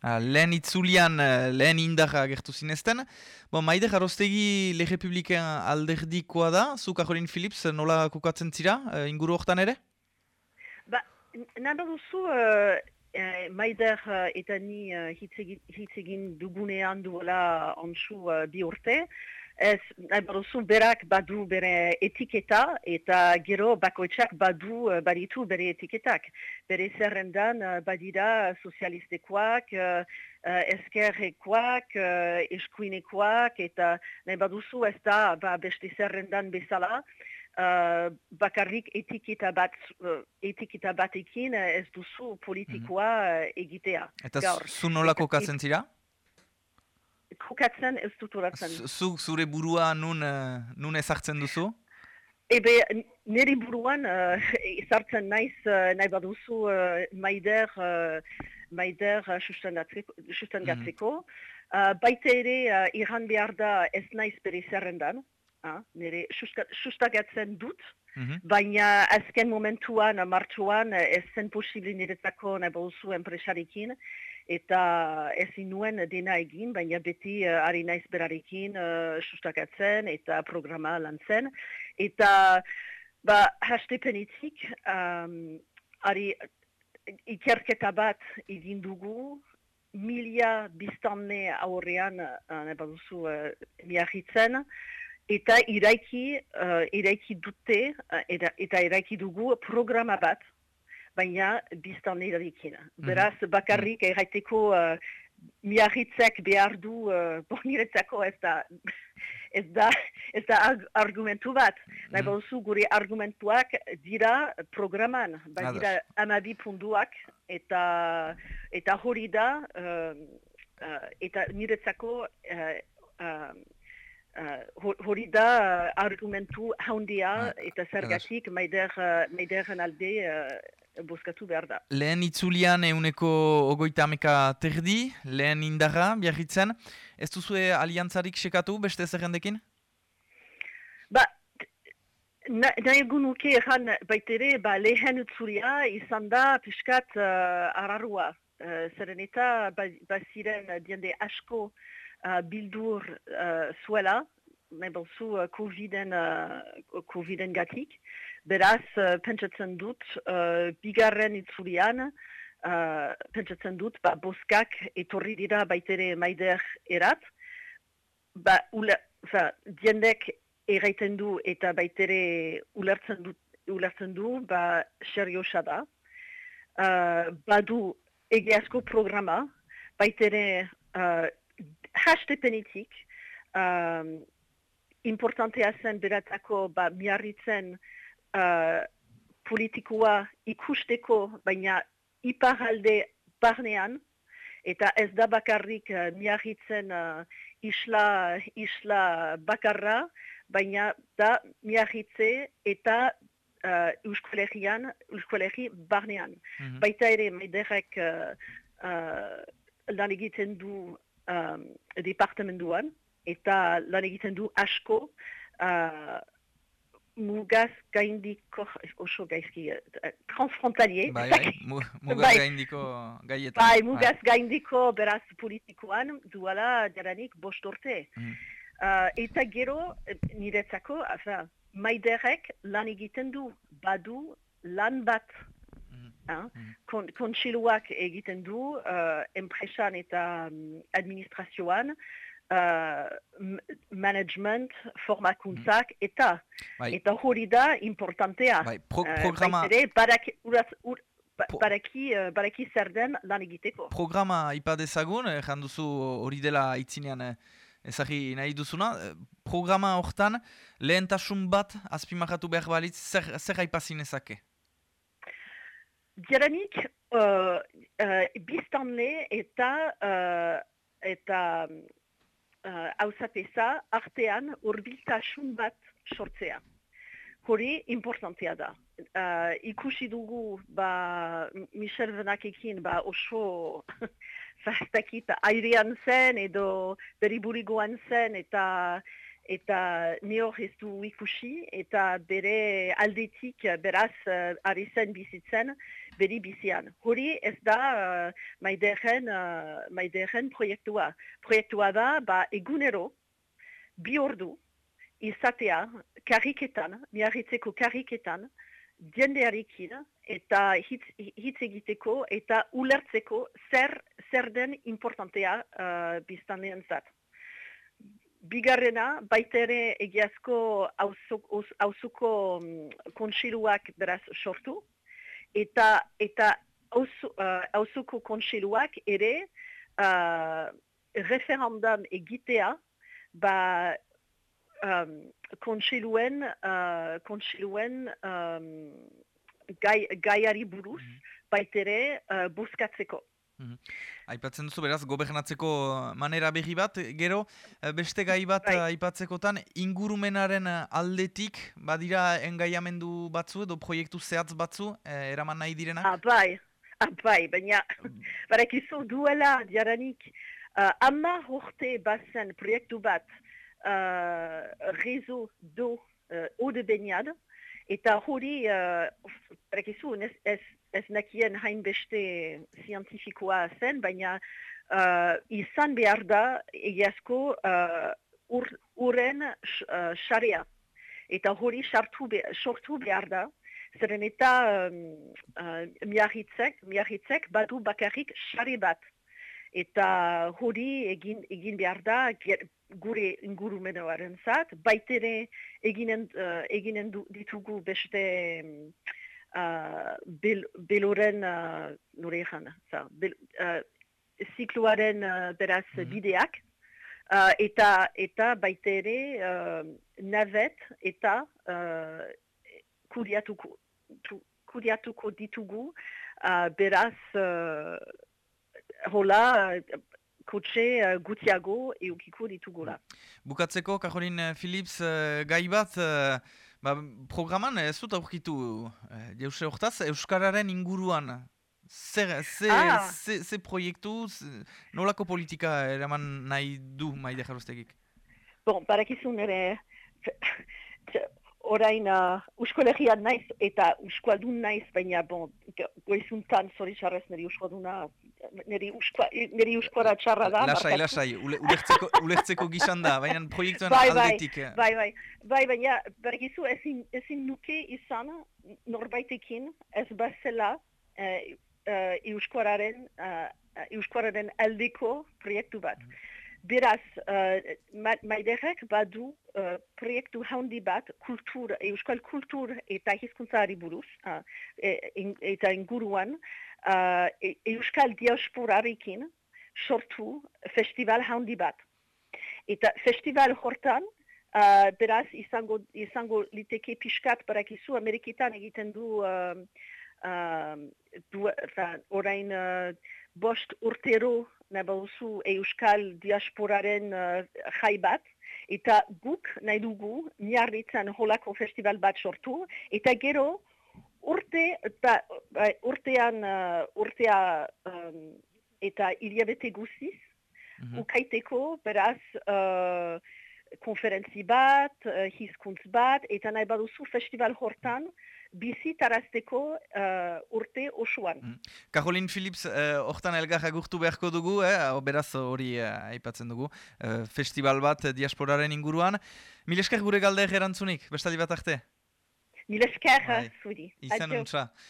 Ah, lehen itzulian, eh, lehen indarra gertu zinezten. Bon, maide jarroztegi Le Republiken alderdikoa da, zuk Ajorin Philips nola kokatzen zira, uh, inguru hortan ere? Ba, nana duzu, uh, uh, maider uh, eta ni uh, hitzegin dugunean duela ontsu uh, bi urte, Ez, nahi baduzu berak badu bere etiketa eta gero bakoitzak badu uh, baditu bere etiketak. Bere zerrendan uh, badira sozialistekoak, eskerrekoak, uh, eskuinekoak eta nahi baduzu ez da ba, beste zerrendan bezala. Uh, bakarrik etiketa bat uh, etiketa batekin ez duzu politikoa uh, egitea. Eta zu nolako katzen zira? Kokatzen ez dut horatzen. Zuk zure burua nun, uh, nun ezartzen duzu? Ebe, nire buruan uh, ezartzen naiz, uh, nahi baduzu uh, maider, uh, maider uh, susten gatzeko. Mm uh, baita ere, uh, iran behar da ez naiz bere zerrendan. Uh, nire sustagatzen dut. Mhm. Baina azken momentuan, martuan, ez zen posibli niretzako nahi baduzu enpresarikin eta ez nuen dena egin, baina beti uh, ari naiz berarekin uh, sustakatzen eta programa lan zen. Eta ba, hastepenetik, um, ari ikerketa bat egin dugu, milia biztanne aurrean, uh, ne baduzu, uh, miarritzen, eta iraiki, uh, iraiki dute, uh, eta, eta iraiki dugu programa bat, baina biztan erarekin. Mhm. Beraz, bakarrik mm erraiteko uh, miarritzek behar du uh, boniretzako ez da, ez da, ez da argumentu bat. Mm -hmm. gure argumentuak dira programan, ba dira amabi punduak eta, eta hori da, uh, uh, eta niretzako uh, uh, Uh, hori da uh, argumentu haundia ah, eta zergatik maider, uh, maideren alde boskatu behar da. Lehen itzulian euneko ogoita ameka terdi, lehen indarra, biarritzen. Ez duzue aliantzarik sekatu beste zerrendekin? Ba, nahi egun uke egan baitere, ba, lehen itzulia izan da piskat uh, ararua. Uh, zeren eta baziren ba diende asko uh, bildur uh, zuela, nahi balzu uh, COVID-en uh, COVID gatik. Beraz, uh, pentsatzen dut, uh, bigarren itzulian, uh, pentsatzen dut, ba, boskak etorri dira baitere maider erat, ba, ula, fa, diendek erraiten du eta baitere ulertzen du, ulertzen du ba, seriosa da. Uh, badu egiazko programa, baitere uh, hastepenetik, um, importantea zen beratako ba, miarritzen uh, politikoa ikusteko, baina iparalde barnean, eta ez da bakarrik uh, miarritzen uh, isla, isla bakarra, baina da miarritze eta uh, euskolegian, euskolegi barnean. Mm Baita ere, maiderek uh, uh, lan egiten du um, departamentuan, eta lan egiten du asko, uh, mugaz gaindiko, oso gaizki, uh, transfrontalier. Bai, bai, mugaz bai. gaindiko gaietan. Bai, mugaz bai. gaindiko beraz politikoan duala jaranik bost urte. Mm. Uh, eta gero, niretzako, afa, maiderek lan egiten du, badu lan bat. Mm. Mm. Kontsiluak egiten du, uh, enpresan eta um, administrazioan, uh, management, formakuntzak, mm. eta bai. eta hori da importantea. Bai, pro uh, programa... baraki, uh, baraki zer den lan egiteko. Programa ipadezagun, eh, janduzu hori dela itzinean eh, ezagri nahi duzuna. Eh, programa hortan, lehentasun bat azpimarratu behar balitz, zer, zer haipazin ezake? Diaranik, uh, uh, biztanle eta, uh, eta hauzapeza uh, artean urbiltasun bat sortzea. Hori importantea da. Uh, ikusi dugu ba, Michel Venakekin ba, oso zahaztakit airean zen edo beriburigoan zen eta eta neor ez du ikusi eta bere aldetik beraz uh, ari zen bizitzen beri bizian. Hori ez da uh, maideren, uh, maideren proiektua. Proiektua da, ba, egunero, bi ordu, izatea, kariketan, miarritzeko kariketan, diendearekin, eta hitz, hitz egiteko, eta ulertzeko zer, zer den importantea uh, biztan lehen zat. Bigarrena, baitere egiazko hauzuko um, kontsiluak beraz sortu, eta eta hauzuko uh, kontsiluak ere uh, referendum egitea ba um, kontsiluen, uh, kontsiluen um, gai, gaiari buruz, mm -hmm. baitere uh, buskatzeko. Mm Aipatzen duzu, beraz, gobernatzeko manera behi bat, gero, eh, beste gai bat bai. aipatzekotan, ingurumenaren aldetik, badira engaiamendu batzu edo proiektu zehatz batzu, eh, eraman nahi direnak? Ah, bai, ah, bai, baina, barak izo duela diaranik, uh, ama horte bazen proiektu bat, uh, rezo do uh, ode beniad, eta hori, uh, barak izo, ez, ez nekien hainbeste zientifikoa zen, baina uh, izan behar da egiazko uh, ur, uren xarea. Uh, eta hori sortu, be, behar da, zeren eta um, uh, miarritzek, miarritzek badu bakarrik xare bat. Eta hori egin, egin behar da gure ingurumenoaren zat, baitere eginen, uh, eginen ditugu beste uh, beloren uh, nore egan, bel, uh, zikloaren uh, beraz mm -hmm. bideak, uh, eta, eta baita ere uh, navet eta uh, kuriatuko, kuriatuko ditugu uh, beraz uh, hola uh, kotxe uh, gutiago eukiko ditugula. Bukatzeko, Karolin Philips, uh, gai bat, uh, Ba, programan ez dut aurkitu eh, jause hortaz, Euskararen inguruan. Zer, ze, ah. ze, ze proiektu, ze, nolako politika eraman nahi du maide jarrostegik? Bon, barakizun ere, orain uh, uskolegian naiz eta uskoaldun naiz, baina bon, goizuntan zori txarrez niri uskoalduna, niri, uskoa, niri uskoara txarra da. Lasai, lasai, ulertzeko, ulertzeko gizan da, baina proiektuen bai, bai, aldetik. Eh. Bai, bai, bai, baina bergizu ezin, ezin nuke izan norbaitekin ez bazela eh, uh, euskoraren, uh, aldeko proiektu bat. Mm Beraz, uh, maiderek badu uh, proiektu handi bat kultur, euskal kultur eta hizkuntzari buruz, uh, eta inguruan, uh, euskal diasporarekin sortu festival handi bat. Eta festival hortan, uh, beraz, izango, izango liteke piskat barakizu, Ameriketan egiten du, uh, uh, du orain uh, bost urtero nabauzu euskal diasporaren uh, jai bat, eta guk nahi dugu miarritzen holako festival bat sortu, eta gero urte, eta, ba, urtean, uh, urtea um, eta iliabete guziz, mm -hmm. ukaiteko beraz uh, konferentzi bat, uh, hizkuntz bat, eta nahi baduzu festival hortan, bizitarazteko uh, urte osoan. Mm. Karolin Philips, uh, hortan elgar agurtu beharko dugu, eh? beraz hori uh, aipatzen dugu, uh, festival bat diasporaren inguruan. Mil esker gure galde erantzunik, bestali bat arte? Mil esker, bai. zuri. Izan untsa.